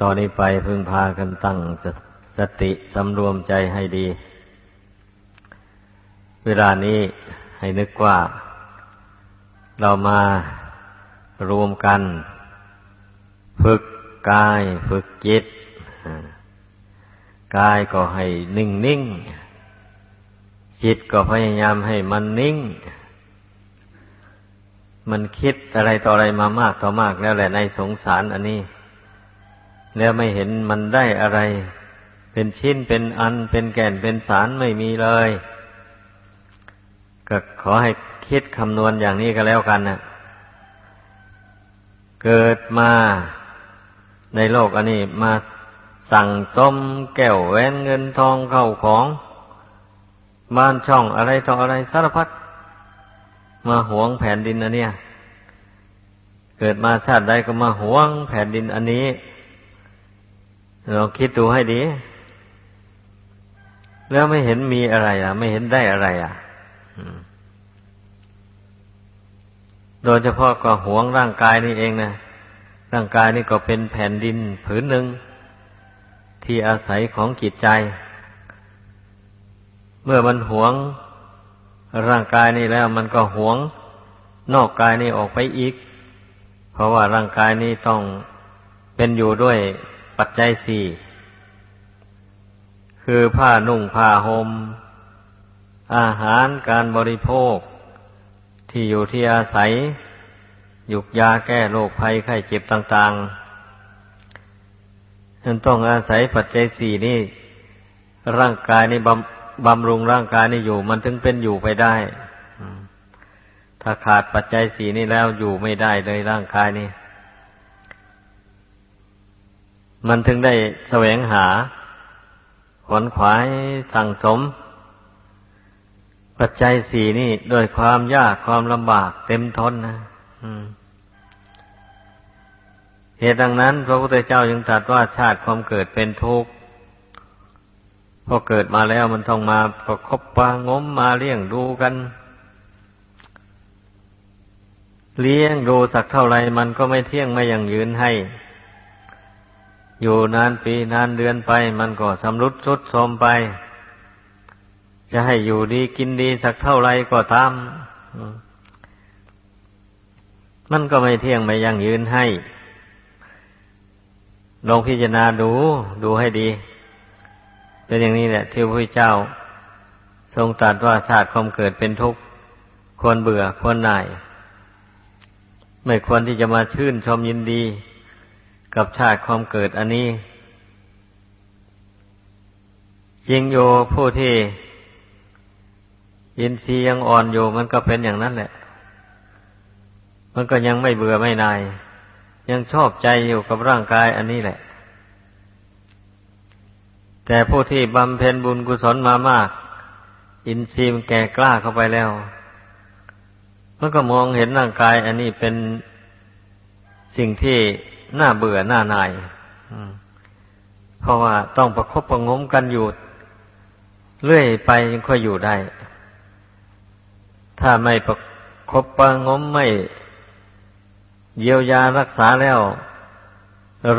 ตอนนี้ไปพึงพากันตั้งสติสำรวมใจให้ดี เวลานี้ให้นึกว่า เรามารวมกัน ฝึกกายฝึกจิตกายก็ให้นิ่งนิ่งจิตก็พยายามให้มันนิ่ง มันคิดอะไรต่ออะไรมามากต่อมากแล้วแหละในสงสารอันนี้ แล้วไม่เห็นมันได้อะไร เป็นชิ้นเป็นอันเป็นแก่นเป็นสารไม่มีเลย ก็ขอให้คิดคำนวณอย่างนี้ก็แล้วกันนะเกิดมาในโลกอันนี้มาสั่งสมแก้วแหวนเงินทองเข้าของบ้านช่องอะไรต่ออะไรสารพัดมาหวงแผ่นดินอันเนี้ยเกิดมาชาติใดก็มาหวงแผ่นดินอันนี้ เราคิดดูให้ดี แล้วไม่เห็นมีอะไรอะ ไม่เห็นได้อะไรอะโดยเฉพาะก็หวงร่างกายนี่เองนะร่างกายนี่ก็เป็นแผ่นดินผืนหนึ่ง ที่อาศัยของจิตใจ เมื่อมันหวงร่างกายนี่แล้ว มันก็หวง นอกกายนี่ออกไปอีก เพราะว่าร่างกายนี้ต้องเป็นอยู่ด้วย ปัจจัยสี่คือผ้านุ่งผ้าหม่มอาหารการบริโภค ที่อยู่ที่อาศัย ยุกยาแก้โรคภัยไข้เจ็บต่างๆฉันต้องอาศัยปัจจัยสี่นี่ ร่างกายนี่บำบำรุงร่างกายนี่อยู่ มันถึงเป็นอยู่ไปได้ ถ้าขาดปัจจัยสี่นี่แล้วอยู่ไม่ได้เลยร่างกายนี่ มันถึงได้แสวงหาขวนขวายสั่งสม ปัจจัยสี่นี่ด้วยความยากความลำบากเต็มทนนะเหตุดังนั้น พระพุทธเจ้ายังตรัสว่าชาติความเกิดเป็นทุกข์พอเกิดมาแล้วมันต้องมาประคบปางมมาเลี้ยงดูกัน เลี้ยงดูสักเท่าไรมันก็ไม่เที่ยงไม่ยั่งยืนให้ อยู่นานปีนานเดือนไป มันก็สำรุดสุดโทมไป จะให้อยู่ดีกินดีสักเท่าไรก็ตามมันก็ไม่เที่ยงไม่ยั่งยืนให้ ลองพิจารณาดู ดูให้ดี เป็นอย่างนี้แหละ ที่พระพุทธเจ้า ทรงตรัสว่าชาติความเกิดเป็นทุกข์ควรเบื่อควรหน่าย ไม่ควรที่จะมาชื่นชมยินดี กับชาติความเกิดอันนี้จริงโยผู้ที่ยินทรีย์ยังอ่อนอยู่มันก็เป็นอย่างนั้นแหละ มันก็ยังไม่เบื่อไม่นาย ยังชอบใจอยู่กับร่างกายอันนี้แหละ แต่ผู้ที่บำเพ็ญบุญกุศลมามาก อินทรีย์มันแก่กล้าเข้าไปแล้ว มันก็มองเห็นร่างกายอันนี้เป็นสิ่งที่ น้าเบื่อหน้านายเพราะว่าต้องประคบประงมกันอยู่เรื่อยไปยังค่อยอยู่ได้ ถ้าไม่ประคบประงมไม่เยียวยารักษาแล้ว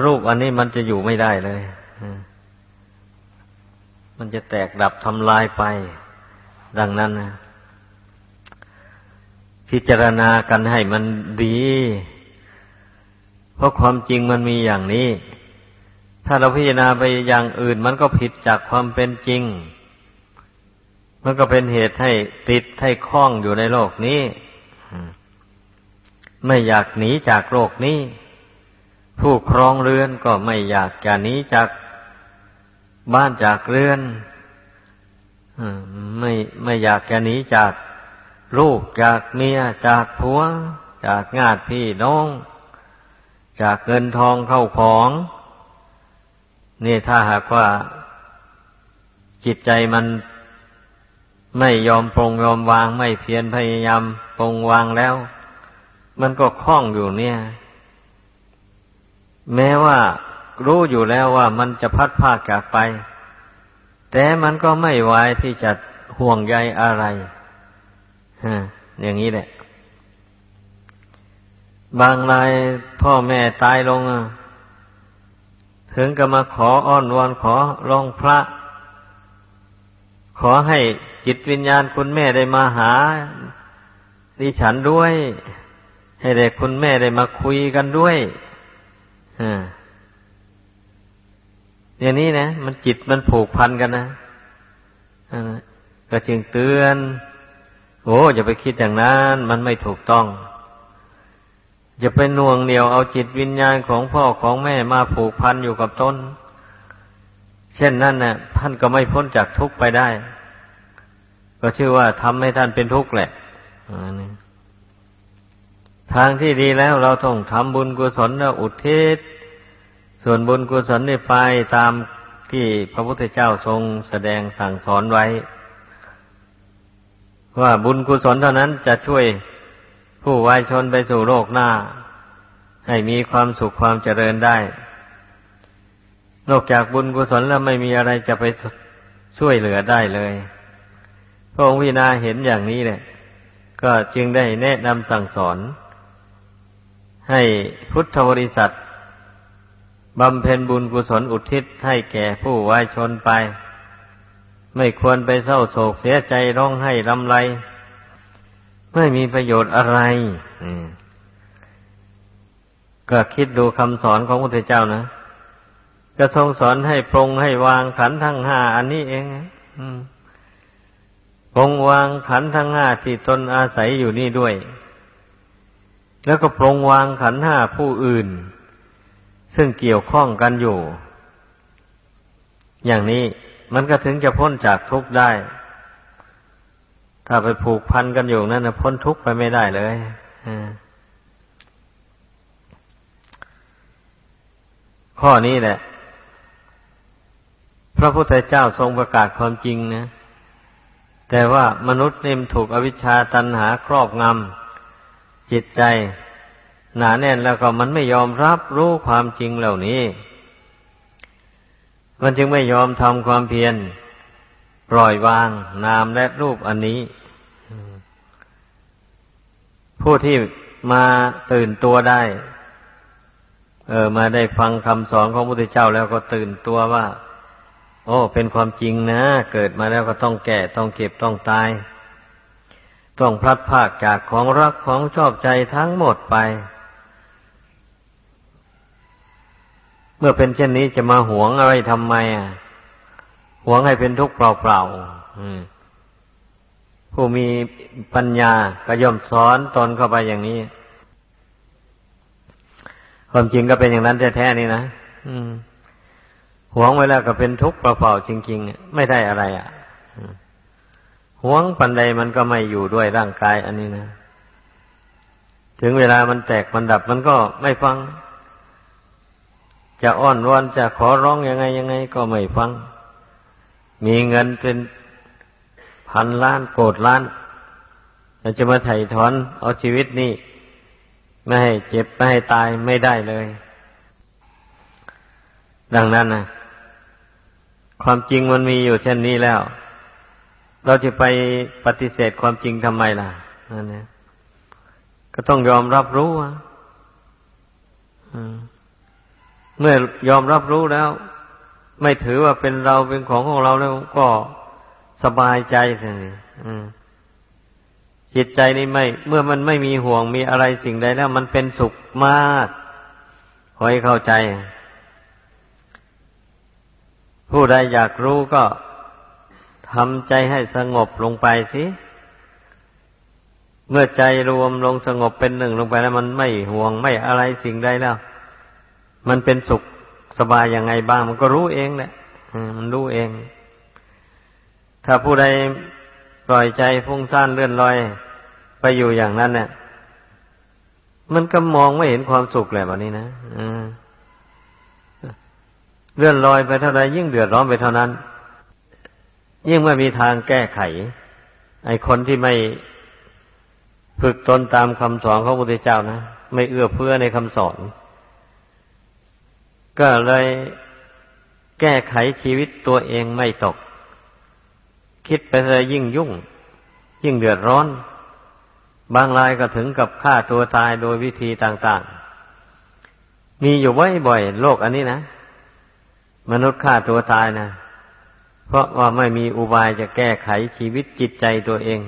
รูปอันนี้มันจะอยู่ไม่ได้เลยมันจะแตกดับทำลายไป ดังนั้นนะพิจารณากันให้มันดี เพราะความจริงมันมีอย่างนี้ ถ้าเราพิจารณาไปอย่างอื่น มันก็ผิดจากความเป็นจริง มันก็เป็นเหตุให้ติดให้คล้องอยู่ในโลกนี้ไม่อยากหนีจากโลกนี้ ผู้ครองเรือนก็ไม่อยากจะหนีจากบ้านจากเรือนไม่ไม่อยากจะหนีจากลูกจากเมียจากผัว จากญาติพี่น้อง จากเงินทองเข้าของ นี่ถ้าหากว่าจิตใจมันไม่ยอมปรงยอมวางไม่เพียรพยายามปรงวางแล้ว มันก็คล้องอยู่เนี่ย แม้ว่ารู้อยู่แล้วว่ามันจะพัดพากจากไป แต่มันก็ไม่ไว้ที่จะห่วงใยอะไรฮะอย่างนี้แหละ บางรายพ่อแม่ตายลง ถึงก็มาขออ้อนวอนขอร้องพระ ขอให้จิตวิญญาณคุณแม่ได้มาหาดิฉันด้วย ให้ได้คุณแม่ได้มาคุยกันด้วยอ่าอย่างนี้นะ มันจิตมันผูกพันกันนะก็จึงเตือน โอ้อย่าไปคิดอย่างนั้น มันไม่ถูกต้อง อย่าไปน่วงเหนียวเอาจิตวิญญาณของพ่อของแม่มาผูกพันอยู่กับตนเช่นนั้นนะ่ะท่านก็ไม่พ้นจากทุกข์ไปได้ ก็ชื่อว่าทำให้ท่านเป็นทุกข์แหละทางที่ดีแล้วเราต้องทำบุญกุศลแล้วอุทิศส่วนบุญกุศลนี่ไปตามที่พระพุทธเจ้าทรงแสดงสั่งสอนไว้ ว่าบุญกุศลเท่านั้นจะช่วย ผู้วายชนไปสู่โลกหน้า ให้มีความสุขความเจริญได้ นอกจากบุญกุศลแล้วไม่มีอะไรจะไปช่วยเหลือได้เลย พระองค์วินาเห็นอย่างนี้แหละ ก็จึงได้แนะนำสั่งสอน ให้พุทธบริษัทบำเพ็ญบุญกุศลอุทิศให้แก่ผู้วายชนไป ไม่ควรไปเศร้าโศกเสียใจร้องไห้ลำไร ไม่มีประโยชน์อะไรก็คิดดูคำสอนของพระพุทธเจ้านะก็ทรงสอนให้ปรงให้วางขันทั้งห้าอันนี้เองปรงวางขันทั้งห้าที่ตนอาศัยอยู่นี่ด้วย แล้วก็ปรงวางขันห้าผู้อื่น ซึ่งเกี่ยวข้องกันอยู่ อย่างนี้มันก็ถึงจะพ้นจากทุกข์ได้ ถ้าไปผูกพันกันอยู่นั่นนะพ้นทุกข์ไปไม่ได้เลยข้อนี้แหละ พระพุทธเจ้าทรงประกาศความจริงนะ แต่ว่ามนุษย์นี่มถูกอวิชชาตันหาครอบงำจิตใจ หนาแน่นแล้วก็มันไม่ยอมรับรู้ความจริงเหล่านี้ มันจึงไม่ยอมทำความเพียรปล่อยวางนามและรูปอันนี้ ผู้ที่มาตื่นตัวได้ เออ มาได้ฟังคำสอนของพระพุทธเจ้าแล้วก็ตื่นตัวว่า โอ้ เป็นความจริงนะ เกิดมาแล้วก็ต้องแก่ ต้องเก็บ ต้องตาย ต้องพลัดพากจากของรักของชอบใจทั้งหมดไป เมื่อเป็นเช่นนี้จะมาหวงอะไรทำไมอะ หวงให้เป็นทุกข์เปล่าๆอืม ผู้มีปัญญาก็ย่อมสอนตนเข้าไปอย่างนี้ ความจริงก็เป็นอย่างนั้นแท้ๆนี่นะหวงไว้แล้วก็เป็นทุกข์เปล่าๆจริง ๆ ไม่ได้อะไรอะหวงปันใดมันก็ไม่อยู่ด้วยร่างกาย อันนี้นะ ถึงเวลามันแตกมันดับมันก็ไม่ฟัง จะอ้อนวอนจะขอร้องยังไงยังไง ก็ไม่ฟัง มีเงินเป็น พันล้านโกดล้านเราจะมาไถ่ถอนเอาชีวิตนี่ไม่ให้เจ็บไม่ให้ตายไม่ได้เลย ดังนั้นนะความจริงมันมีอยู่เช่นนี้แล้ว เราจะไปปฏิเสธความจริงทำไมล่ะนั่นนะก็ต้องยอมรับรู้อะเมื่อยอมรับรู้แล้ว ไม่ถือว่าเป็นเราเป็นของของเราแล้วก็ สบายใจเลยจิตใจนี่ไม่ เมื่อมันไม่มีห่วงมีอะไรสิ่งใดแล้ว มันเป็นสุขมากคอยเข้าใจ ผู้ใดอยากรู้ก็ทำใจให้สงบลงไปสิเมื่อใจรวมลงสงบเป็นหนึ่งลงไปแล้ว มันไม่ห่วงไม่อะไรสิ่งใดแล้ว มันเป็นสุขสบายยังไงบ้าง มันก็รู้เองแหละมันรู้เอง ถ้าผู้ใดปล่อยใจฟุ้งซ่านเลื่อนลอย ไปอยู่อย่างนั้นเนี่ยมันก็มองไม่เห็นความสุขแหละแบบนี้นะเลื่อนลอยไปเท่าไรยิ่งเดือดร้อนไปเท่านั้น ยิ่งไม่มีทางแก้ไข ไอ้คนที่ไม่ฝึกตนตามคำสอนของพระพุทธเจ้านะไม่เอื้อเฟื้อในคำสอน ก็เลยแก้ไขชีวิตตัวเองไม่ตก คิดไปเลยยิ่งยุ่ง ยิ่งเดือดร้อน บางรายก็ถึงกับฆ่าตัวตายโดยวิธีต่างๆ มีอยู่บ่อยๆโลกอันนี้นะ มนุษย์ฆ่าตัวตายนะเพราะว่าไม่มีอุบายจะแก้ไขชีวิตจิตใจตัวเอง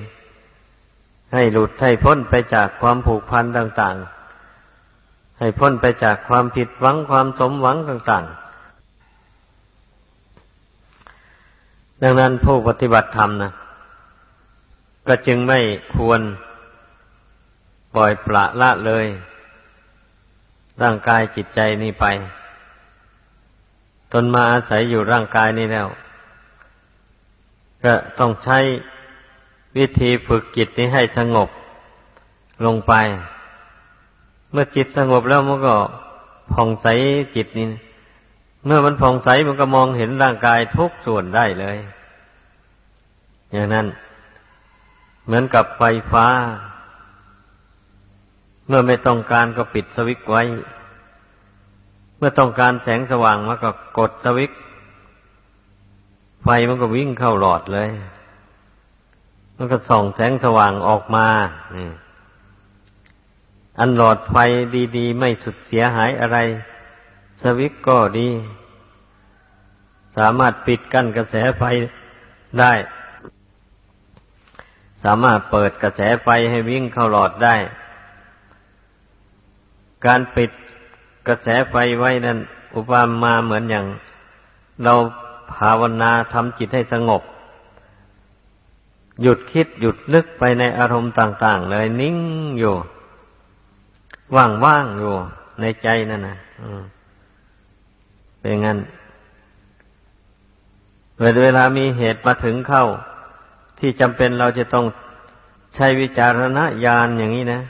ให้หลุดให้พ้นไปจากความผูกพันต่าง ๆ ให้พ้นไปจากความผิดหวังความสมหวังต่าง ๆ ดังนั้นผู้ปฏิบัติธรรมนะก็จึงไม่ควรปล่อยปละละเลย ร่างกายจิตใจนี้ไป ตนมาอาศัยอยู่ร่างกายนี้แล้ว ก็ต้องใช้วิธีฝึกจิตนี้ให้สงบลงไป เมื่อจิตสงบแล้วมันก็ผ่องใสจิตนี้ เมื่อมันผ่องใสมันก็มองเห็นร่างกายทุกส่วนได้เลย อย่างนั้น เหมือนกับไฟฟ้า เมื่อไม่ต้องการก็ปิดสวิตไว้ เมื่อต้องการแสงสว่างมันก็กดสวิตไฟมันก็วิ่งเข้าหลอดเลย มันก็ส่องแสงสว่างออกมาอันหลอดไฟดี ๆ ไม่สุดเสียหายอะไร สวิตก็ดี สามารถปิดกั้นกระแสไฟได้ สามารถเปิดกระแสไฟให้วิ่งเข้าหลอดได้ การปิดกระแสไฟไว้นั่นอุปมาเหมือนอย่าง เราภาวนาทำจิตให้สงบ หยุดคิดหยุดลึกไปในอารมณ์ต่าง ๆ เลยนิ่งอยู่ ว่างๆอยู่ในใจนั่นนะ เป็นงั้นเวลามีเหตุมาถึงเข้า ที่จำเป็นเราจะต้องใช้วิจารณญาณอย่างนี้นะ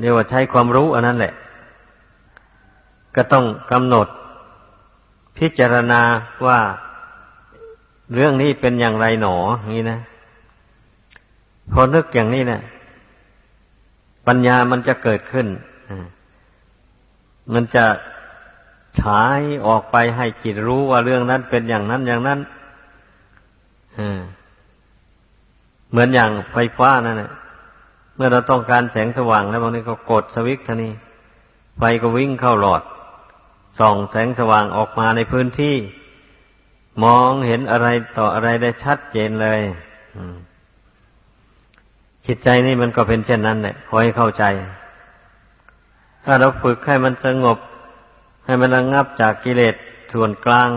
เรียกว่าใช้ความรู้อันนั้นแหละ ก็ต้องกำหนด พิจารณาว่าเรื่องนี้เป็นอย่างไรหนออย่างนี้นะพอนึกอย่างนี้เนะี่ยปัญญามันจะเกิดขึ้นมันจะ ฉายออกไปให้จิตรู้ว่าเรื่องนั้นเป็นอย่างนั้นอย่างนั้นเหมือนอย่างไฟฟ้านั่นแหละเมื่อเราต้องการแสงสว่างแล้วบางทีก็กดสวิตช์ท่านี้ไฟก็วิ่งเข้าหลอด ส่องแสงสว่างออกมาในพื้นที่ มองเห็นอะไรต่ออะไรได้ชัดเจนเลยจิตใจนี่มันก็เป็นเช่นนั้นแหละคอยเข้าใจ ถ้าเราฝึกให้มันสงบ ให้มันระงงับจากกิเลสส่วนกลาง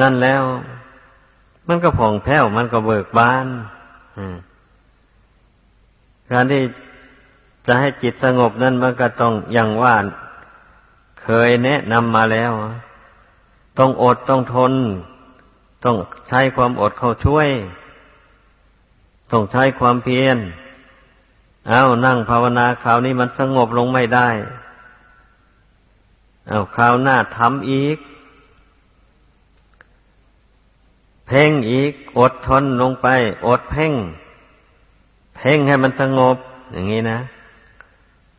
นั่นแล้ว มันก็ผ่องแผ้ว มันก็เบิกบานการที่จะให้จิตสงบนั่นมันก็ต้องอย่างว่าเคยแนะนำมาแล้ว ต้องอดต้องทน ต้องใช้ความอดเข้าช่วย ต้องใช้ความเพียรเอานั่งภาวนาคราวนี้มันสงบลงไม่ได้ เอาคราวหน้าทำอีก เพ่งอีก อดทนลงไป อดเพ่ง เพ่งให้มันสงบ อย่างนี้นะ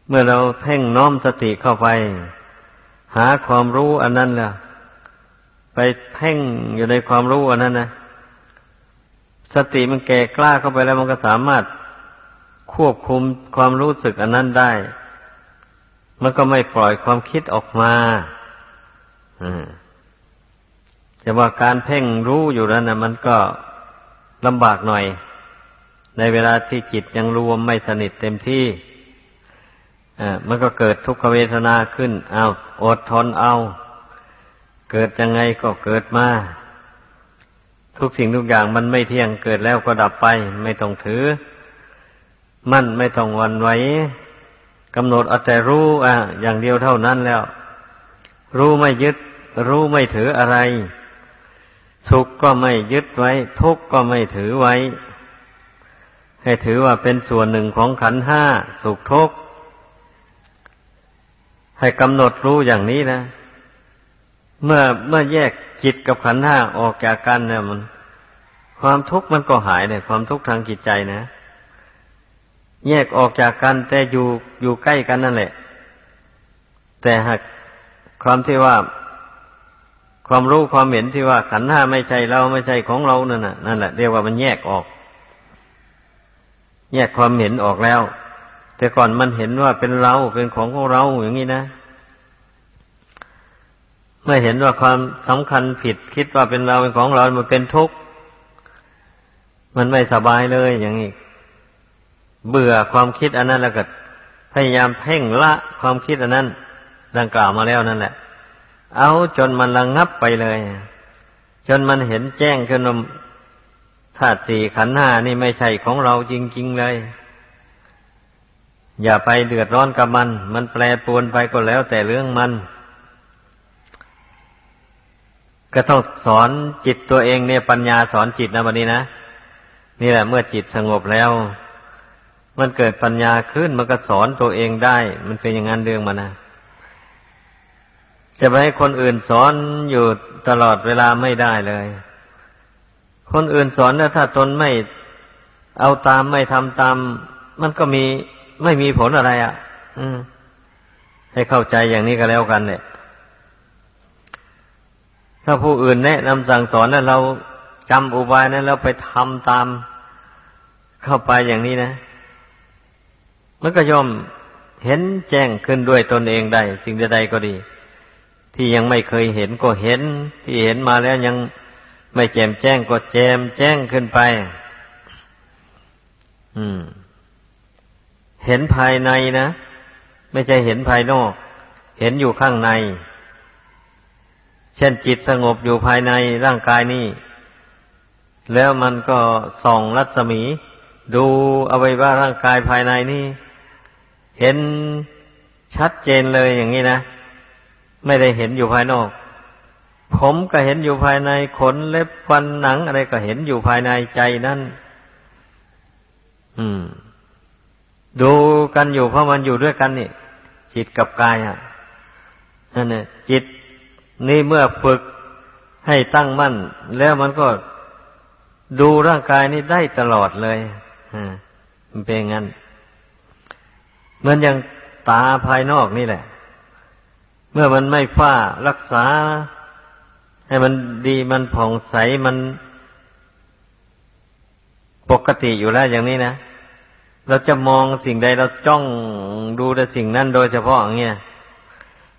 เมื่อเราเพ่งน้อมสติเข้าไป หาความรู้อันนั้นแล่ะไปเพ่งอยู่ในความรู้อันนั้นนะสติมันแก่กล้าเข้าไปแล้วมันก็สามารถควบคุมความรู้สึกอันนั้นได้ มันก็ไม่ปล่อยความคิดออกมาแต่ว่าการเพ่งรู้อยู่นั้นนะมันก็ลำบากหน่อย ในเวลาที่จิตยังรวมไม่สนิทเต็มที่มันก็เกิดทุกขเวทนาขึ้น เอาอดทนเอา เกิดยังไงก็เกิดมา ทุกสิ่งทุกอย่างมันไม่เที่ยงเกิดแล้วก็ดับไป ไม่ต้องถือ มั่นไม่ต้องวันไหว กำหนดเอาแต่รู้อะอย่างเดียวเท่านั้นแล้ว รู้ไม่ยึด รู้ไม่ถืออะไร สุขก็ไม่ยึดไว้ ทุกข์ก็ไม่ถือไว้ ให้ถือว่าเป็นส่วนหนึ่งของขันห้าสุขทุกข์ให้กำหนดรู้อย่างนี้นะ เมื่อเมื่อแยกจิตกับขันห้าออกจากกันเนี่ยมัน ความทุกข์มันก็หายเนี่ยความทุกข์ทางจิตใจนะ แยกออกจากกันแต่อยู่อยู่ใกล้กันนั่นแหละ แต่หากความที่ว่า ความรู้ความเห็นที่ว่าขันธ์ห้าไม่ใช่เราไม่ใช่ของเรานั่นน่ะนั่นแหละเรียกว่ามันแยกออก แยกความเห็นออกแล้ว แต่ก่อนมันเห็นว่าเป็นเราเป็นของของเราอย่างนี้นะมมื่อเห็นว่าความสำคัญผิดคิดว่าเป็นเราเป็นของเรา มันเป็นทุกข์ มันไม่สบายเลยอย่างนี้ เบื่อความคิดอันนั้นแล้วก็พยายามเพ่งละความคิดอันนั้น ดังกล่าวมาแล้วนั่นแหละ เอาจนมันระงงับไปเลย จนมันเห็นแจ้งขึ้นว่าธาตุสี่ขันธ์ห้านี่ไม่ใช่ของเราจริง ๆ เลย อย่าไปเดือดร้อนกับมัน มันแปรปรวนไปก็แล้วแต่เรื่องมัน ก็ต้องสอนจิตตัวเองเนี่ยปัญญาสอนจิตนะวันนี้นะ นี่แหละเมื่อจิตสงบแล้ว มันเกิดปัญญาขึ้นมันก็สอนตัวเองได้ มันเป็นอย่างนั้นเรื่องมันนะจะไปให้คนอื่นสอนอยู่ตลอดเวลาไม่ได้เลย คนอื่นสอนแล้วถ้าตนไม่เอาตามไม่ทำตาม มันก็มีไม่มีผลอะไรอะ่ะ อืม ให้เข้าใจอย่างนี้ก็แล้วกัน เนี่ย ถ้าผู้อื่นแนะนำสั่งสอนแล้วเราจำอุบายนั้นแล้วไปทำตามเข้าไปอย่างนี้นะ มันก็ย่อมเห็นแจ้งขึ้นด้วยตนเองได้ สิ่งใดๆก็ดี ที่ยังไม่เคยเห็นก็เห็น ที่เห็นมาแล้วยังไม่แจมแจ้งก็แจมแจ้งขึ้นไป อืม เห็นภายในนะ ไม่ใช่เห็นภายนอก เห็นอยู่ข้างใน เช่นจิตสงบอยู่ภายในร่างกายนี้แล้วมันก็ส่องรัศมี ดูเอาไว้ว่าร่างกายภายในนี่ เห็นชัดเจนเลยอย่างนี้นะ ไม่ได้เห็นอยู่ภายนอก ผมก็เห็นอยู่ภายในขนเล็บฟันหนังอะไรก็เห็นอยู่ภายในใจนั่นอืม ดูกันอยู่เพราะมันอยู่ด้วยกันนี่จิตกับกายอะนั่นเนี่ยจิตนี่เมื่อฝึกให้ตั้งมั่น แล้วมันก็ดูร่างกายนี้ได้ตลอดเลยมันเป็นงั้น เหมือนอย่างตาภายนอกนี่แหละ เมื่อมันไม่ฝ้ารักษา ให้มันดีมันผ่องใสมันปกติอยู่แล้วอย่างนี้นะเราจะมองสิ่งใดเราจ้องดูแต่สิ่งนั้นโดยเฉพาะอย่างเงี้ย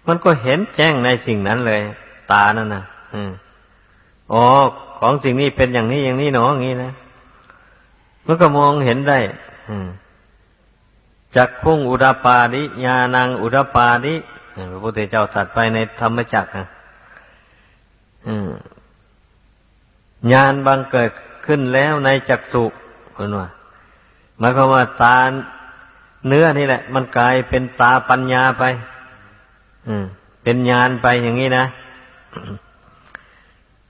มันก็เห็นแจ้งในสิ่งนั้นเลย ตานั่นนะอ๋อของสิ่งนี้เป็นอย่างนี้อย่างนี้หนออย่างนี้นะมันก็มองเห็นได้ จักพุ่งอุดปาดิญาณังอุดปาดิพระพุทธเจ้าตรัสไปในธรรมจักรญาณบังเกิดขึ้นแล้วในจักสุคนว่าหมายความว่าตาเนื้อนี่แหละ มันกลายเป็นตาปัญญาไปเป็นญาณไปอย่างนี้นะ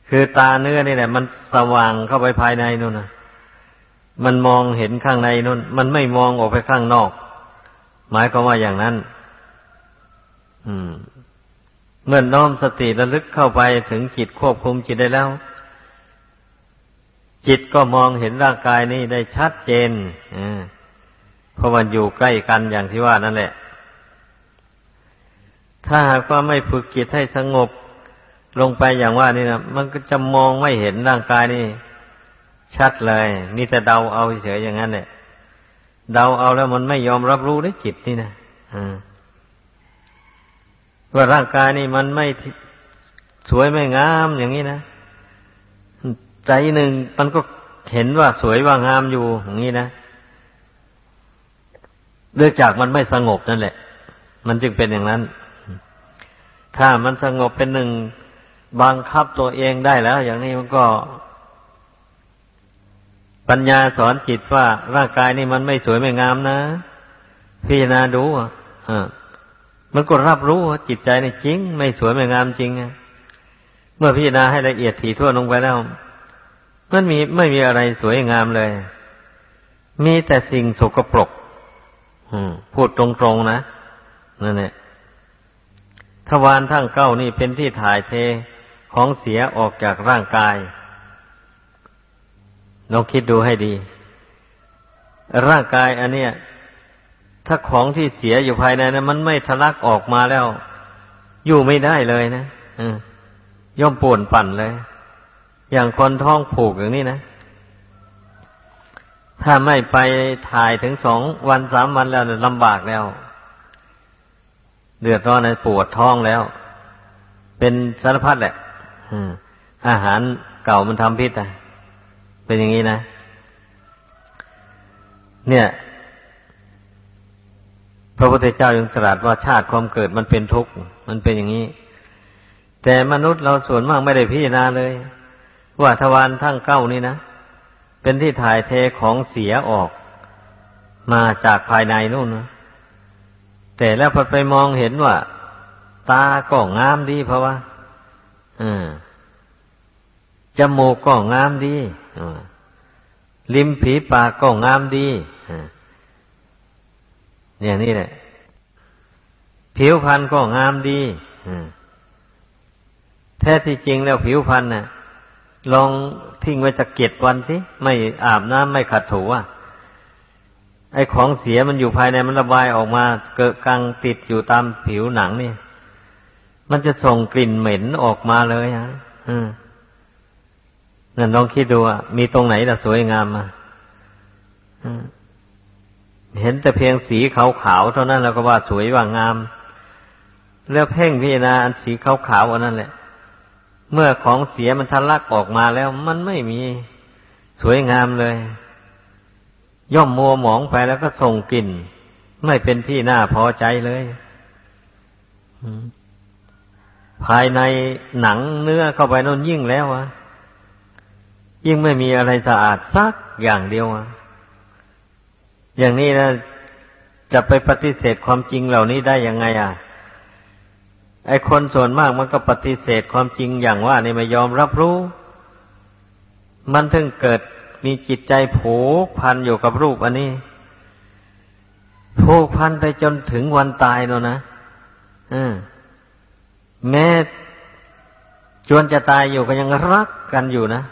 คือตาเนื้อนี่แหละ มันสว่างเข้าไปภายในนู่นนะมันมองเห็นข้างในนู่น มันไม่มองออกไปข้างนอก หมายความว่าอย่างนั้นเมื่อน้อมสติระลึกเข้าไปถึงจิตควบคุมจิตได้แล้ว จิตก็มองเห็นร่างกายนี้ได้ชัดเจนเพราะมันอยู่ใกล้กันอย่างที่ว่านั่นแหละ ถ้าหากว่าไม่ฝึกจิตให้สงบลงไปอย่างว่านี่นะมันก็จะมองไม่เห็นร่างกายนี่ชัดเลยมีแต่เดาเอาเฉยอย่างนั้นแหละ เดาเอาแล้วมันไม่ยอมรับรู้ด้จิตนี่นะว่าร่างกายนี่มันไม่สวยไม่งามอย่างนี้นะใจหนึ่งมันก็เห็นว่าสวยว่างามอยู่อย่างนี้นะเนื่องจากมันไม่สงบนั่นแหละ มันจึงเป็นอย่างนั้น ถ้ามันสงบเป็นหนึ่งบังคับตัวเองได้แล้ว อย่างนี้มันก็ ปัญญาสอนจิตว่าร่างกายนี่มันไม่สวยไม่งามนะ พิจารณาดูอะมันก็รับรู้ว่าจิตใจนี่จริง ไม่สวยไม่งามจริงเมื่อพิจารณาให้ละเอียดถี่ถ้วนลงไปแล้ว มันมีไม่มีอะไรสวยงามเลย มีแต่สิ่งสกปรกพูดตรงๆนะนั่นแหละทวารทั้งเก้านี่เป็นที่ถ่ายเทของเสียออกจากร่างกาย ลองคิดดูให้ดี ร่างกายอันเนี้ยถ้าของที่เสียอยู่ภายในนะมันไม่ทะลักออกมาแล้ว อยู่ไม่ได้เลยนะย่อมป่วนปั่นเลย อย่างคนท้องผูกอย่างนี้นะถ้าไม่ไปถ่ายถึงสองวันสามวันแล้วลำบากแล้ว เดือดร้อนในปวดท้องแล้ว เป็นสารพัดแหละอาหารเก่ามันทำพิษอะ เป็นอย่างนี้นะ เนี่ย พระพุทธเจ้ายังตรัสว่าชาติความเกิดมันเป็นทุกข์มันเป็นอย่างนี้ แต่มนุษย์เราส่วนมากไม่ได้พิจารณาเลย ว่าทวารทั้งเก้านี่นะเป็นที่ถ่ายเทของเสียออกมาจากภายในนู่นนะแต่แล้วพอไปมองเห็นว่า ตาก็งามดีเพราะว่าจมูกก็งามดี ลิมผีปากก็งามดีอย่างนี้แหละ ผิวพรรณก็งามดีแท้ที่จริงแล้วผิวพรรณน่ะ ลองทิ้งไว้จะเกียดวันสิไม่อาบน้ำไม่ขัดถูอะไอ้ของเสียมันอยู่ภายในมันระบายออกมา เกิดกังติดอยู่ตามผิวหนังนี่ มันจะส่งกลิ่นเหม็นออกมาเลยฮะ นั่นลองคิดดูอะมีตรงไหนแต่สวยงามอะเห็นแต่เพียงสีขาวๆเท่านั้นเราก็ว่าสวยว่างาม แล้วเพ่งพิจารณาอันสีขาวๆอันนั้นแหละ เมื่อของเสียมันทะลักออกมาแล้ว มันไม่มีสวยงามเลย ย่อมมัวหมองไปแล้วก็ส่งกลิ่น ไม่เป็นที่น่าพอใจเลยภายในหนังเนื้อเข้าไปนั่นยิ่งแล้วอะ ยิ่งไม่มีอะไรสะอาดสักอย่างเดียวอะอย่างนี้นะจะไปปฏิเสธความจริงเหล่านี้ได้ยังไงอะ ไอคนส่วนมากมันก็ปฏิเสธความจริงอย่างว่านี่ไม่ยอมรับรู้ มันถึงเกิดมีจิตใจผูกพันอยู่กับรูปอันนี้ผูกพันไปจนถึงวันตายเนอะนะอแม้จวนจะตายอยู่ก็ยังรักกันอยู่นะ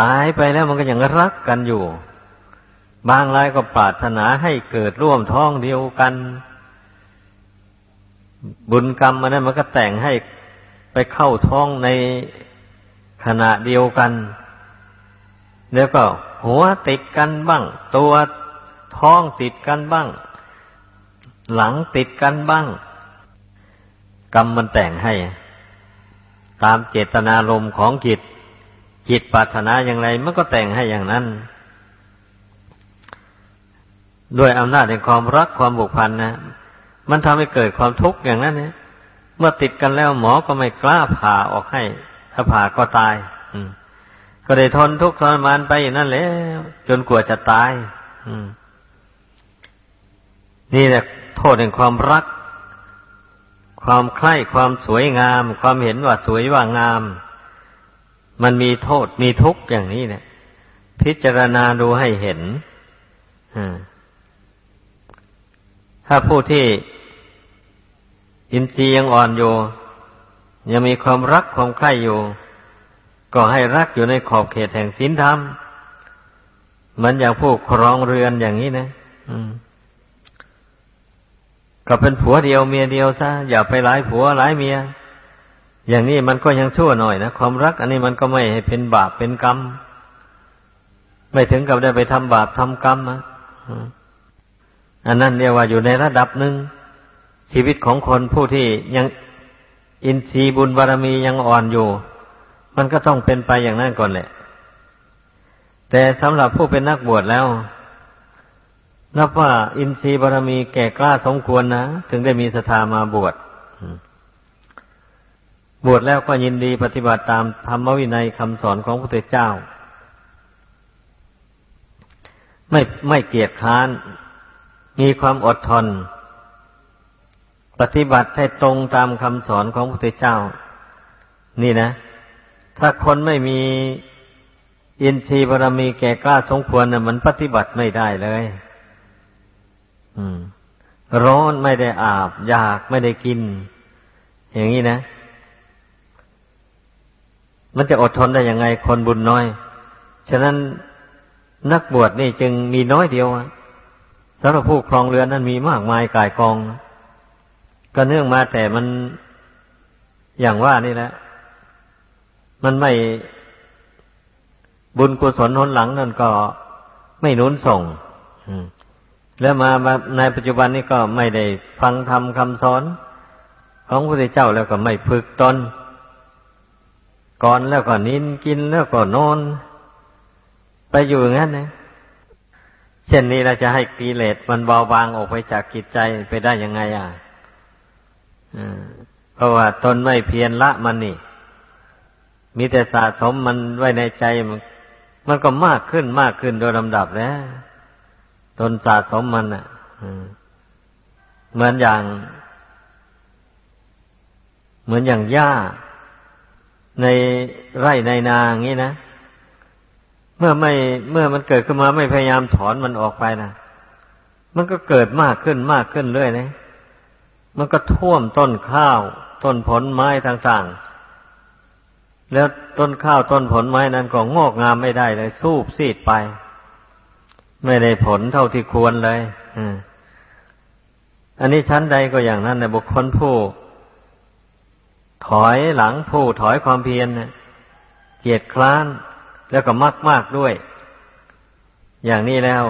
ตายไปแล้วมันก็ยังรักกันอยู่ บางรายก็ปรารถนาให้เกิดร่วมท้องเดียวกัน บุญกรรมมันนั้นมันก็แต่งให้ไปเข้าท้องในขณะเดียวกัน แล้วก็หัวติดกันบ้าง ตัวท้องติดกันบ้าง หลังติดกันบ้าง กรรมมันแต่งให้ ตามเจตนารมณ์ของจิต จิตปรารถนาอย่างไรมันก็แต่งให้อย่างนั้น ด้วยอำนาจในความรักความบุกพันนะมันทำให้เกิดความทุกข์อย่างนั้นเนี่ยเมื่อติดกันแล้วหมอก็ไม่กล้าผ่าออกให้ ถ้าผ่าก็ตายก็ได้ทนทุกข์ทรมานไปอย่างนั้นแล้วจนกว่าจะตายนี่แหละโทษแห่งความรัก ความใคร่ความสวยงาม ความเห็นว่าสวยว่างาม มันมีโทษมีทุกข์อย่างนี้เนี่ย พิจารณาดูให้เห็นถ้าผู้ที่อินทรีย์ยังอ่อนอยู่ ยังมีความรักความใคร่อยู่ ก็ให้รักอยู่ในขอบเขตแห่งศีลธรรมมันอย่างผู้ครองเรือนอย่างนี้นะก็เป็นผัวเดียวเมียเดียวซะอย่าไปหลายผัวหลายเมีย อย่างนี้มันก็ยังชั่วหน่อยนะความรัก อันนี้มันก็ไม่ให้เป็นบาปเป็นกรรม ไม่ถึงกับได้ไปทำบาปทำกรรมนะอันนั้นเรียกว่าอยู่ในระดับหนึ่งชีวิตของคนผู้ที่ยังอินทรีย์บุญบารมียังอ่อนอยู่ มันก็ต้องเป็นไปอย่างนั้นก่อนแหละ แต่สำหรับผู้เป็นนักบวชแล้ว นับว่าอินทรีย์บารมีแก่กล้าสมควรนะ ถึงได้มีศรัทธามาบวช บวชแล้วก็ยินดีปฏิบัติตามธรรมวินัยคำสอนของพระพุทธเจ้า ไม่ไม่เกียจค้าน มีความอดทน ปฏิบัติให้ตรงตามคำสอนของพระพุทธเจ้า นี่นะ ถ้าคนไม่มีอินทรีย์บารมีแก่กล้าสมควรนะมันปฏิบัติไม่ได้เลยร้อนไม่ได้อาบ อยากไม่ได้กิน อย่างนี้นะ มันจะอดทนได้ยังไงคนบุญน้อย ฉะนั้นนักบวชนี่จึงมีน้อยเดียวสำหรับผู้ครองเรือนนั้นมีมากมายกายกอง ก็เนื่องมาแต่มันอย่างว่านี่แหละ มันไม่บุญกุศลหนหลังนั่นก็ไม่นุนส่งแล้วมาในปัจจุบันนี้ก็ไม่ได้ฟังธรรมคำสอน ของพระพุทธเจ้าแล้วก็ไม่ฝึกตน ก่อนแล้วก็นินกินแล้วก็นอน ไปอยู่อย่างนั้นนะเช่นนี้เราจะให้กิเลสมันเบาบางออกไปจากจิตใจไปได้ยังไงอะเพราะว่าตนไม่เพียรละมันนี่ มีแต่สะสมมันไว้ในใจมันมันก็มากขึ้นมากขึ้นโดยลำดับแล้วตนสะสมมันอะเหมือนอย่าง เหมือนอย่างหญ้า ในไร่ในนาอย่างนี้นะเมื่อไม่เมื่อมันเกิดขึ้นมาไม่พยายามถอนมันออกไปนะมันก็เกิดมากขึ้นมากขึ้นเรื่อยนะมันก็ท่วมต้นข้าว ต้นผลไม้ต่างๆ แล้วต้นข้าวต้นผลไม้นั้นก็งอกงามไม่ได้เลยสูบซีดไป ไม่ได้ผลเท่าที่ควรเลยอันนี้ชั้นใดก็อย่างนั้นในบุคคลผู้ ถอยหลังผู้ถอยความเพียรเกียดคร้านแล้วก็มากมากด้วย อย่างนี้แล้ว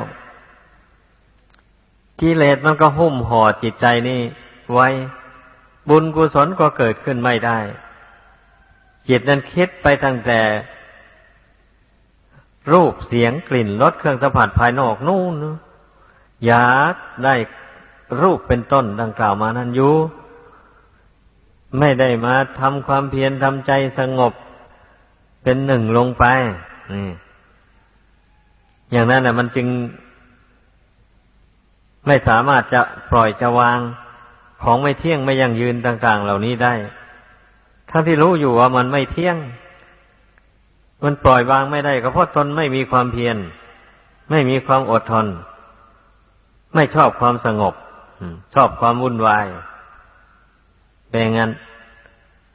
กิเลสมันก็หุ้มห่อจิตใจนี่ไว้ บุญกุศลก็เกิดขึ้นไม่ได้ จิตนั้นคิดไปตั้งแต่ รูปเสียงกลิ่นรสเครื่องสัมผัสภายนอกนู่นอยากได้รูปเป็นต้นดังกล่าวมานั้นอยู่ ไม่ได้มาทำความเพียรทำใจสงบ เป็นหนึ่งลงไปนี่อย่างนั้นนะมันจึง ไม่สามารถจะปล่อยจะวางของไม่เที่ยงไม่ยั่งยืนต่าง ๆ เหล่านี้ได้ ทั้งที่รู้อยู่ว่ามันไม่เที่ยง มันปล่อยวางไม่ได้ก็เพราะตนไม่มีความเพียร ไม่มีความอดทน ไม่ชอบความสงบชอบความวุ่นวาย เป็นงั้น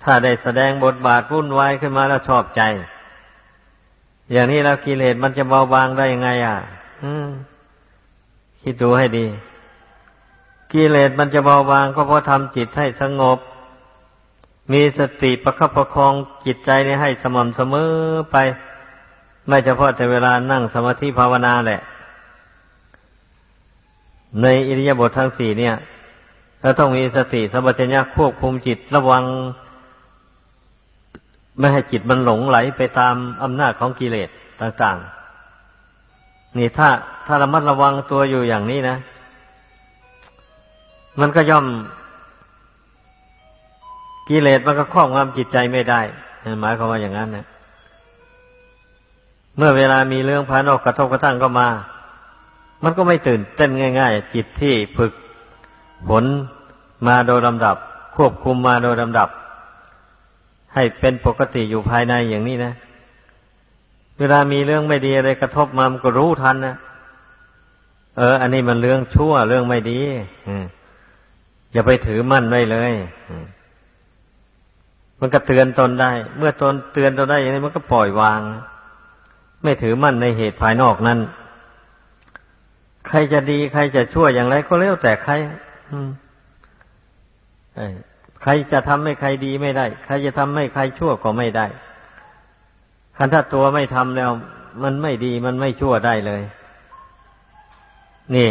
ถ้าได้แสดงบทบาทวุ่นวายขึ้นมาแล้วชอบใจ อย่างนี้แล้วกิเลสมันจะเบาบางได้ยังไง อะคิดดูให้ดี กิเลสมันจะเบาบางก็เพราะทำจิตให้สงบ มีสติประคับประคองจิตใจนี้ให้สม่ำเสมอไป ไม่เฉพาะแต่เวลานั่งสมาธิภาวนาแหละ ในอิริยาบถททั้งสี่เนี่ย เราต้องมีสติสัมปชัญญะควบคุมจิตระวัง ไม่ให้จิตมันหลงไหลไปตามอำนาจของกิเลสต่างๆ นี่ถ้าถ้าระมัดระวังตัวอยู่อย่างนี้นะ มันก็ย่อมกิเลสมันก็ครอบงำจิตใจไม่ได้หมายความว่าอย่างนั้นนะเมื่อเวลามีเรื่องภายนอกกระทบกระทั่งก็มา มันก็ไม่ตื่นเต้นง่าย ๆ จิตที่ฝึก ผลมาโดยลำดับ ควบคุมมาโดยลำดับ ให้เป็นปกติอยู่ภายในอย่างนี้นะ เวลามีเรื่องไม่ดีอะไรกระทบมามันก็รู้ทันนะเออ อันนี้มันเรื่องชั่วเรื่องไม่ดีอย่าไปถือมั่นไว้เลยมันก็เตือนตนได้ เมื่อตนเตือนตนได้อย่างนี้มันก็ปล่อยวาง ไม่ถือมั่นในเหตุภายนอกนั้น ใครจะดีใครจะชั่วอย่างไรก็แล้วแต่ใคร ใครจะทำให้ใครดีไม่ได้ ใครจะทำให้ใครชั่วก็ไม่ได้คันถ้าตัวไม่ทำแล้ว มันไม่ดีมันไม่ชั่วได้เลย นี่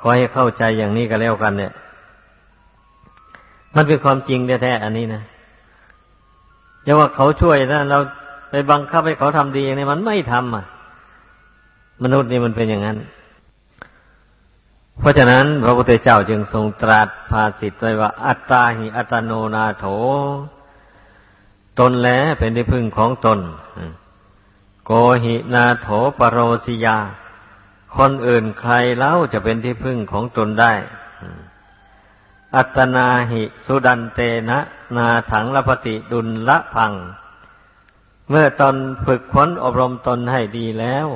ขอให้เข้าใจอย่างนี้ก็แล้วกัน เนี่ย มันเป็นความจริงแท้ๆอันนี้นะอย่าว่าเขาช่วยนะเราไปบังคับให้เขาทำดีอย่างนี้มันไม่ทำอะ มนุษย์นี่มันเป็นอย่างนั้น เพราะฉะนั้น พระพุทธเจ้าจึงทรงตรัสภาสิทไว้ว่า อัตตาหิอัตโนนาโถ ตนแลเป็นที่พึ่งของตน โกหินาโถปรโรสิยา คนอื่นใครเล่าจะเป็นที่พึ่งของตนได้ อัตนาหิสุดันเตนะ นาถังละปฏิดุลละพัง เมื่อตอนฝึกค้นอบรมตนให้ดีแล้ว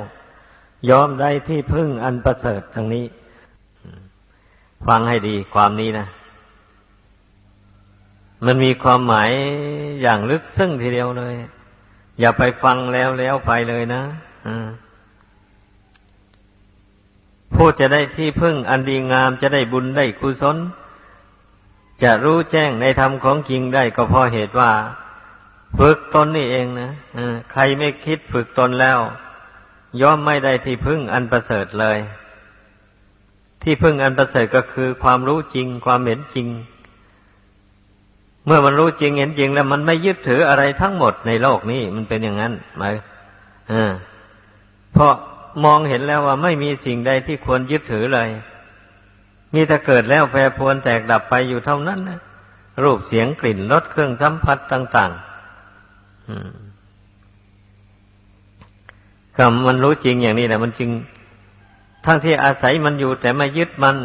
ยอมได้ที่พึ่งอันประเสริฐทางนี้ ฟังให้ดีความนี้นะ มันมีความหมายอย่างลึกซึ้งทีเดียวเลย อย่าไปฟังแล้วแล้วไปเลยนะผู้จะได้ที่พึ่งอันดีงามจะได้บุญได้กุศลจะรู้แจ้งในธรรมของจริงได้ก็เพราะเหตุว่า ฝึกตนนี่เองนะใครไม่คิดฝึกตนแล้ว ย่อมไม่ได้ที่พึ่งอันประเสริฐเลย ที่พึ่งอันประเสริฐก็คือความรู้จริง ความเห็นจริง เมื่อมันรู้จริงเห็นจริง แล้วมันไม่ยึดถืออะไรทั้งหมดในโลกนี้มันเป็นอย่างนั้นหมายอ่าเพราะมองเห็นแล้วว่าไม่มีสิ่งใดที่ควรยึดถือเลย มีแต่เกิดแล้วแปรปรวนแตกดับไปอยู่เท่านั้นนะรูปเสียงกลิ่นรสเครื่องสัมผัสต่างๆก็มันรู้จริงอย่างนี้แหละมันจริง ทั้งที่อาศัยมันอยู่แต่ไม่ยึดมัน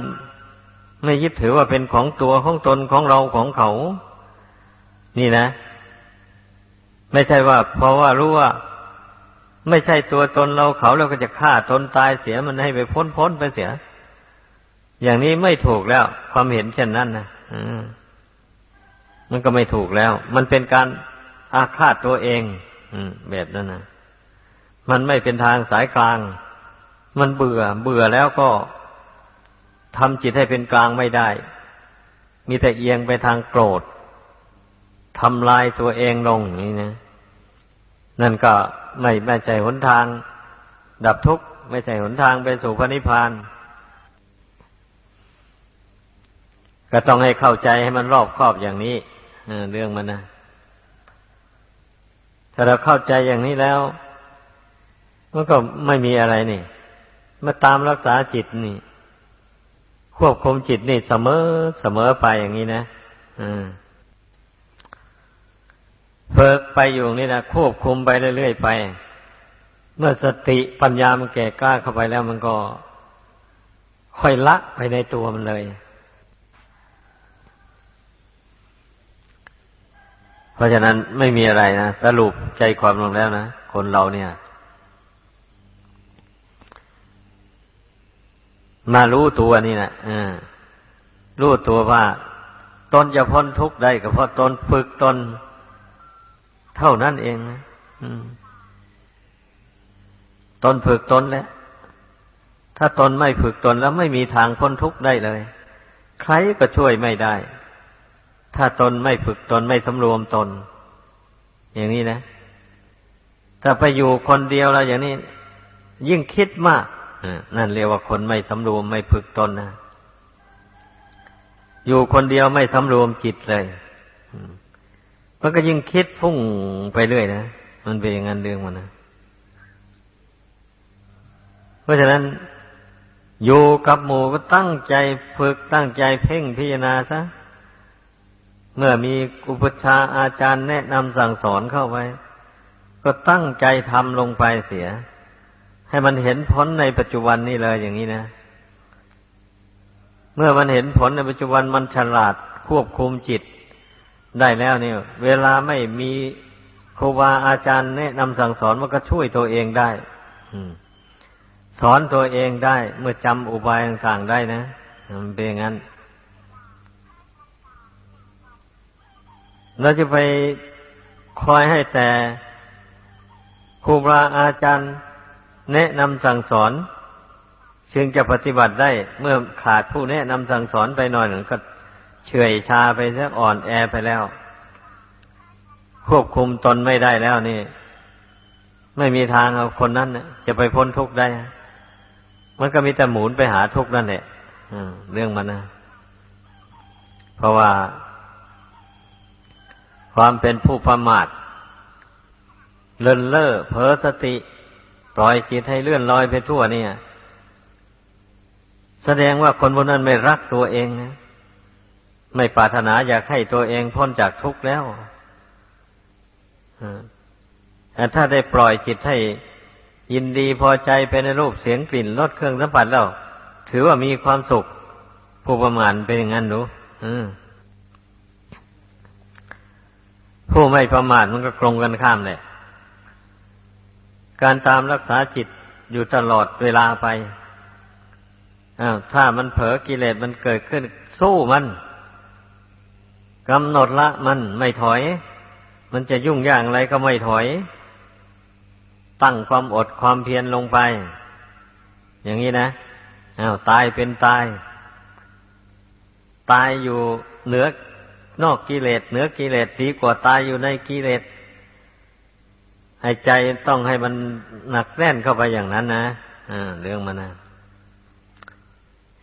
ไม่ยึดถือว่าเป็นของตัวของตนของเราของเขา นี่นะ ไม่ใช่ว่า เพราะว่ารู้ว่า ไม่ใช่ตัวตนเราเขาเราก็จะฆ่าตนตายเสียมันให้ไปพ้นพ้นไปเสีย อย่างนี้ไม่ถูกแล้ว ความเห็นเช่นนั้นนะมันก็ไม่ถูกแล้ว มันเป็นการอาฆาตตัวเองแบบนั้นนะมันไม่เป็นทางสายกลาง มันเบื่อ เบื่อแล้วก็ทำจิตให้เป็นกลางไม่ได้ มีแต่เอียงไปทางโกรธทำลายตัวเองลงนี่นะนั่นก็ไม่ไม่ใช่หนทาง ดับทุกข์ไม่ใช่หนทางไปสู่พระนิพพานก็ต้องให้เข้าใจให้มันรอบครอบอย่างนี้เรื่องมันนะถ้าเราเข้าใจอย่างนี้แล้วมันก็ไม่มีอะไรนี่ มาตามรักษาจิตนี่ ควบคุมจิตนี่เสมอเสมอไปอย่างนี้นะเฟิกไปอยู่นี่นะควบคุมไปเรื่อยๆไป เมื่อสติปัญญามันแก่กล้าเข้าไปแล้วมันก็ค่อยละไปในตัวมันเลย เพราะฉะนั้นไม่มีอะไรนะ สรุปใจความลงแล้วนะ คนเราเนี่ย มารู้ตัวนี่นะรู้ตัวว่าตนจะพ้นทุกข์ได้ก็เพราะตนฝึกตน เท่านั้นเองนะตนฝึกตนแล้ว ถ้าตนไม่ฝึกตนแล้วไม่มีทางพ้นทุกข์ได้เลย ใครก็ช่วยไม่ได้ ถ้าตนไม่ฝึกตนไม่สำรวมตน อย่างนี้นะ ถ้าไปอยู่คนเดียวแล้วอย่างนี้ ยิ่งคิดมาก นั่นเรียกว่าคนไม่สำรวมไม่ฝึกตนนะอยู่คนเดียวไม่สำรวมจิตเลยมันก็ยิ่งคิดพุ่งไปเรื่อยนะมันเป็นอย่างนั้นเรื่องมันนะเพราะฉะนั้น อยู่กับหมู่ก็ตั้งใจฝึกตั้งใจเพ่งพิจารณาซะเมื่อมีอุปชาอาจารย์แนะนำสั่งสอนเข้าไปก็ตั้งใจทำลงไปเสีย ให้มันเห็นผลในปัจจุบันนี่เลยอย่างนี้นะ เมื่อมันเห็นผลในปัจจุบันมันฉลาดควบคุมจิตได้แล้วเนี่ยเวลาไม่มีครูบาอาจารย์แนะนำสั่งสอนมันก็ช่วยตัวเองได้สอนตัวเองได้ เมื่อจำอุบายต่างๆได้นะมันเป็นอย่างนั้นเราจะไปคอยให้แต่ครูบาอาจารย์ แนะนำสั่งสอนจึงจะปฏิบัติได้เมื่อขาดผู้แนะนำสั่งสอนไปหน่อยหนึ่งก็เฉยชาไปสักอ่อนแอไปแล้ว ควบคุมตนไม่ได้แล้วนี่ ไม่มีทางเอาคนนั้นจะไปพ้นทุกข์ได้ มันก็มีแต่หมุนไปหาทุกข์นั่นแหละเรื่องมันนะเพราะว่า ความเป็นผู้ประมาทเลินเล่อเผลอสติ ล่อยจิตให้เลื่อนลอยไปทั่วเนี่ย แสดงว่าคนพวกนั้นไม่รักตัวเองนะไม่ปรารถนาอยากให้ตัวเองพ้นจากทุกข์แล้วแต่ถ้าได้ปล่อยจิตให้ยินดีพอใจไปในรูปเสียงกลิ่นรสเครื่องสัมผัสแล้ว ถือว่ามีความสุขผู้ประมาณเป็นอย่างนั้นหนูอืมผู้ไม่ประมาทมันก็ตรงกันข้ามเลย การตามรักษาจิตอยู่ตลอดเวลาไปอ้าวถ้ามันเผลอกิเลสมันเกิดขึ้น สู้มันกำหนดละมันไม่ถอย มันจะยุ่งยากอะไรก็ไม่ถอย ตั้งความอดความเพียรลงไป อย่างนี้นะอ้าวตายเป็นตาย ตายอยู่เหนือนอกกิเลสเหนือกิเลสดีกว่าตายอยู่ในกิเลส ให้ใจต้องให้มันหนักแน่นเข้าไปอย่างนั้นนะอ่าเรื่องมันนะ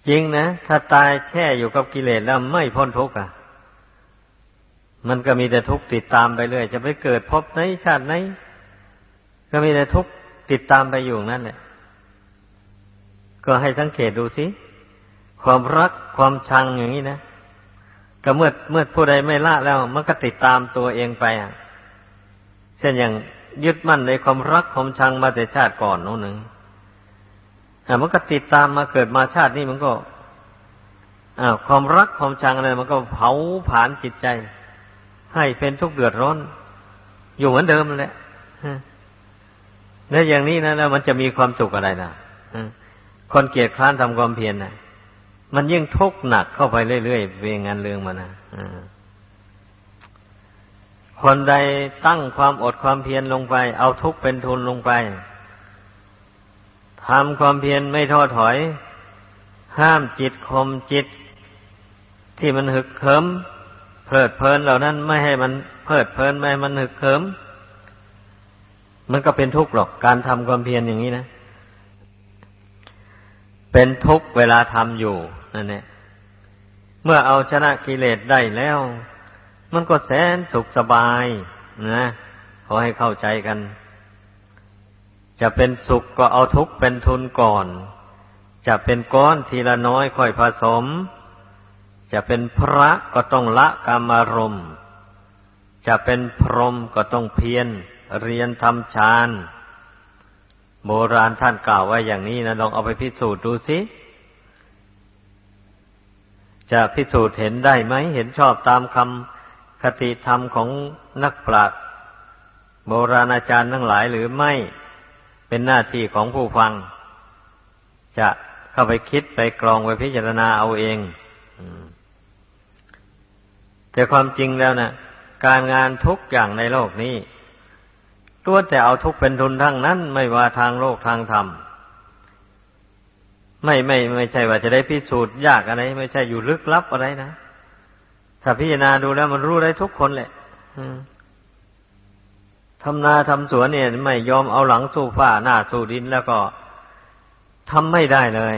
จริงนะ ถ้าตายแช่อยู่กับกิเลสแล้วไม่พ้นทุกข์อะ มันก็มีแต่ทุกข์ติดตามไปเรื่อย จะไปเกิดพบไหนชาติไหน ก็มีแต่ทุกข์ติดตามไปอยู่นั่นแหละ ก็ให้สังเกตดูสิ ความรักความชังอย่างนี้นะก็เมื่อเมื่อผู้ใดไม่ละแล้ว มันก็ติดตามตัวเองไปอะ เช่นอย่าง ยึดมั่นในความรักความชังมาแต่ชาติก่อนโน้นหนึ่งแต่มันก็ติดตามมาเกิดมาชาตินี้มันก็อ้าวความรักความชังอะไรมันก็เผาผลาญจิตใจ ให้เป็นทุกข์เดือดร้อน อยู่เหมือนเดิมแหละแล้วอย่างนี้นะแล้วมันจะมีความสุขอะไรนะคนเกียดคร้านทำความเพียรนะมันยิ่งทุกข์หนักเข้าไปเรื่อยๆเวงานเรื่องมานะ คนใดตั้งความอดความเพียรลงไป เอาทุกข์เป็นทุนลงไปทำความเพียรไม่ท้อถอย ห้ามจิตข่มจิต ที่มันหึกเหิมเพลิดเพลินเหล่านั้นไม่ให้มันเพลิดเพลินไม่ให้มันหึกเหิมมันก็เป็นทุกข์หรอกการทำความเพียรอย่างนี้นะ เป็นทุกข์เวลาทำอยู่นั่นแหละเมื่อเอาชนะกิเลสได้แล้ว มันก็แสนสุขสบายนะขอให้เข้าใจกัน จะเป็นสุขก็เอาทุกข์เป็นทุนก่อน จะเป็นก้อนทีละน้อยค่อยผสม จะเป็นพระก็ต้องละกามารมณ์จะเป็นพรหมก็ต้องเพียรเรียนทำฌานโบราณท่านกล่าวไว้อย่างนี้นะลองเอาไปพิสูจน์ดูสิจะพิสูจน์เห็นได้ไหมเห็นชอบตามคำ คติธรรมของนักปราชญ์โบราณอาจารย์ทั้งหลายหรือไม่เป็นหน้าที่ของผู้ฟัง จะเข้าไปคิดไปกรองไปพิจารณาเอาเองแต่ความจริงแล้วนะการงานทุกอย่างในโลกนี้ตัวแต่เอาทุกเป็นทุนทั้งนั้นไม่ว่าทางโลกทางธรรมไม่ไม่ไม่ใช่ว่าจะได้พิสูจน์ยากอะไร ไม่ใช่อยู่ลึกลับอะไรนะ ถ้าพิจารณาดูแล้วมันรู้ได้ทุกคนแหละทำนาทำสวนเนี่ย ไม่ยอมเอาหลังสู้ฟ้าหน้าสู้ดินแล้วก็ทำไม่ได้เลย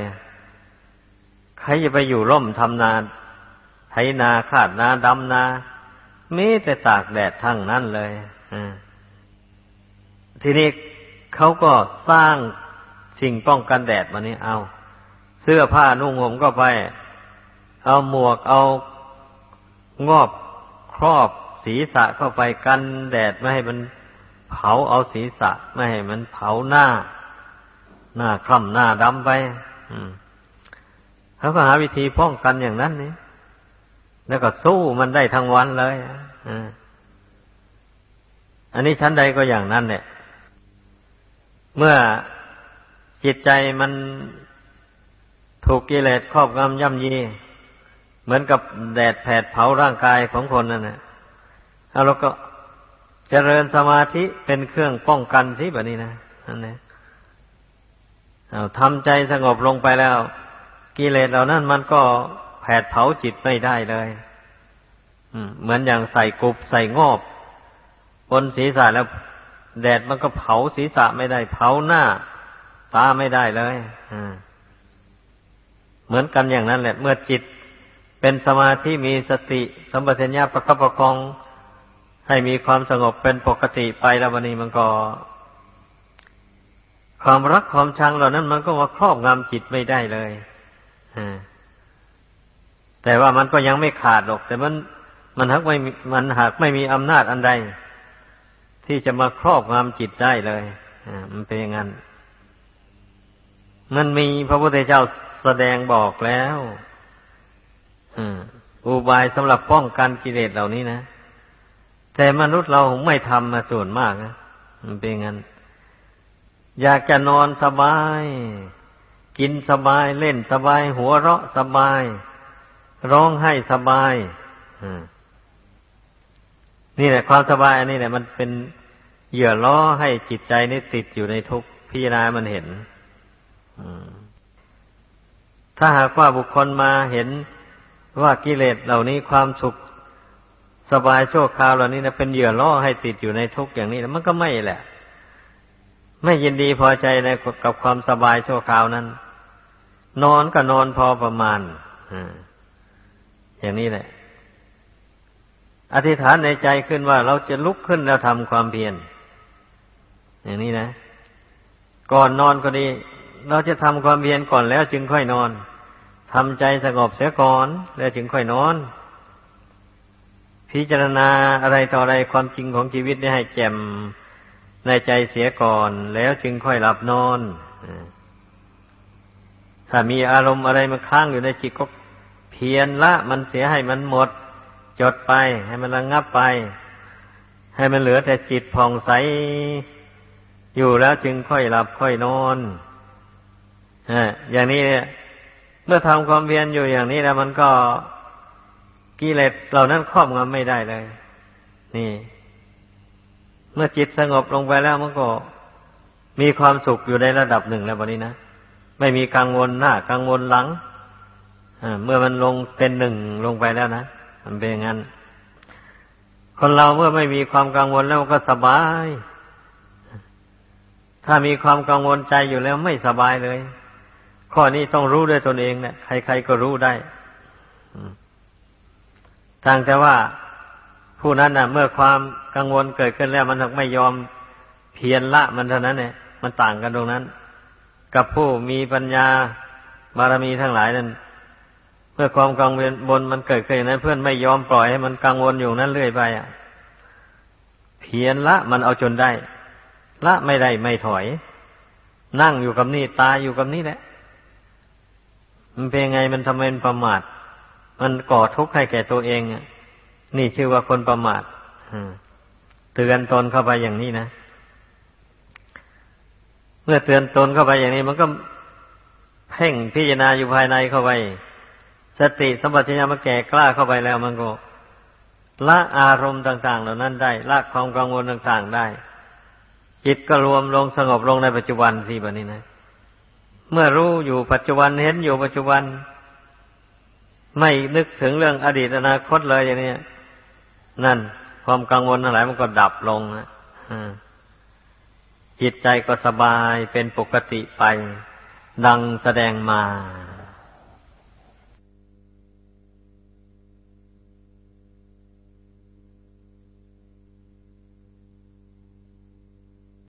ใครจะไปอยู่ร่มทำนาไถนาขาดนาดำนามีแต่ตากแดดทั้งนั้นเลยทีนี้เขาก็สร้างสิ่งป้องกันแดดมานี้เอา เสื้อผ้านุ่งห่มก็ไป เอาหมวกเอา งอบครอบศีรษะเข้าไปกันแดดไม่ให้มันเผาเอาศีรษะไม่ให้มันเผาหน้า หน้าคล่ำหน้าดำไปเขาก็หาวิธีป้องกันอย่างนั้นนี่แล้วก็สู้มันได้ทั้งวันเลยอันนี้ชั้นใดก็อย่างนั้นเนี่ย เมื่อจิตใจมันถูกกิเลสครอบงำย่ำยี เหมือนกับแดดแผดเผาร่างกายของคนนั่นแหละแล้วเราก็เจริญสมาธิเป็นเครื่องป้องกันสิแบบนี้นะนั่นเองเอาทำใจสงบลงไปแล้ว กิเลสเหล่านั้นมันก็แผดเผาจิตไม่ได้เลยเหมือนอย่างใส่กุบใส่งอบบนศีรษะแล้ว แดดมันก็เผาศีรษะไม่ได้ เผาหน้า ตาไม่ได้เลยเหมือนกันอย่างนั้นแหละ เมื่อจิต เป็นสมาธิมีสติสัมปชัญญะประคับประคอง ให้มีความสงบเป็นปกติไปแล้ววันนี้มันก็ ความรักความชังเหล่านั้นมันก็มาครอบงำจิตไม่ได้เลยแต่ว่ามันก็ยังไม่ขาดหรอก แต่มันมันหากไม่มันหากไม่มีอำนาจอันใด ที่จะมาครอบงำจิตได้เลยมันเป็นอย่างนั้นมันมีพระพุทธเจ้าแสดงบอกแล้ว อุบายสำหรับป้องกันกิเลสเหล่านี้นะ แต่มนุษย์เราไม่ทำมาส่วนมากนะมันเป็นงั้น อยากจะนอนสบาย กินสบายเล่นสบาย หัวเราะสบาย ร้องไห้สบายนี่แหละความสบายอันนี้แหละมันเป็นเหยื่อล่อให้จิตใจนี่ติดอยู่ในทุกพิจารณามันเห็นถ้าหากว่าบุคคลมาเห็น ว่ากิเลสเหล่านี้ความสุขสบายโชคคราวเหล่านี้นะเป็นเหยื่อล่อให้ติดอยู่ในทุกข์อย่างนี้มันก็ไม่แหละ ไม่ยินดีพอใจในกับความสบายโชคคราวนั้น นอนก็นอนพอประมาณอย่างนี้แหละ อธิษฐานในใจขึ้นว่าเราจะลุกขึ้นแล้วทำความเพียรอย่างนี้นะ ก่อนนอนก็ดี เราจะทำความเพียรก่อนแล้วจึงค่อยนอน ทำใจสงบเสียก่อน แล้วจึงค่อยนอน พิจารณาอะไรต่ออะไรความจริงของชีวิตนี่ให้แจ่มในใจเสียก่อน แล้วจึงค่อยหลับนอนถ้ามีอารมณ์อะไรมาค้างอยู่ในจิตก็เพียรละ มันเสียให้มันหมด จดไป ให้มันระงงับไป ให้มันเหลือแต่จิตผ่องใส อยู่แล้วจึงค่อยหลับค่อยนอนอย่างนี้ เมื่อทำความเพียรอยู่อย่างนี้แล้วมันก็กิเลสเหล่านั้นครอบงำไม่ได้เลย นี่ เมื่อจิตสงบลงไปแล้วมันก็มีความสุขอยู่ในระดับหนึ่งแล้ววันนี้นะไม่มีกังวลหน้ากังวลหลังเมื่อมันลงเป็นหนึ่งลงไปแล้วนะมันเป็นอย่างนั้นคนเราเมื่อไม่มีความกังวลแล้วก็สบาย ถ้ามีความกังวลใจอยู่แล้วไม่สบายเลย ข้อนี้ต้องรู้ด้วยตนเองเนะี่ยใครๆก็รู้ได้ทางแต่ว่าผู้นั้นนะเมื่อความกังวลเกิดขึ้นแล้ว มันไม่ยอมเพียรละมันเท่านั้นเนี่ยมันต่างกันตรงนั้น กับผู้มีปัญญาบารมีทั้งหลายนั้นเมื่อความกังวลบนมันเกิดขึ้นนั้น เพื่อนไม่ยอมปล่อยให้มันกังวลอยู่นั้นเรื่อยไปอะ เพียรละมันเอาจนได้ ละไม่ได้ไม่ถอย นั่งอยู่กับนี่ตายอยู่กับนี่แหละ มันเป็นไงมันทำไมมันประมาท มันก่อทุกข์ให้แก่ตัวเองอะนี่ชื่อว่าคนประมาทเตือนตนเข้าไปอย่างนี้นะ เมื่อเตือนตนเข้าไปอย่างนี้ มันก็เพ่งพิจารณาอยู่ภายในเข้าไป สติสัมปชัญญะมันแก่กล้าเข้าไปแล้ว มันก็ละอารมณ์ต่าง ๆ เหล่านั้นได้ละความกังวลต่าง ๆ ได้ จิตก็รวมลงสงบลงในปัจจุบันสิแบบนี้นะ เมื่อรู้อยู่ปัจจุบันเห็นอยู่ปัจจุบัน ไม่นึกถึงเรื่องอดีตอนาคตเลยอย่างนี้นั่น ความกังวลอะไรมันก็ดับลงนะอ่าจิตใจก็สบายเป็นปกติไป ดังแสดงมา